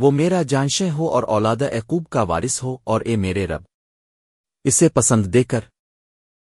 وہ میرا جانشہ ہو اور اولاد عقوب کا وارث ہو اور اے میرے رب۔ اسے پسند دے کر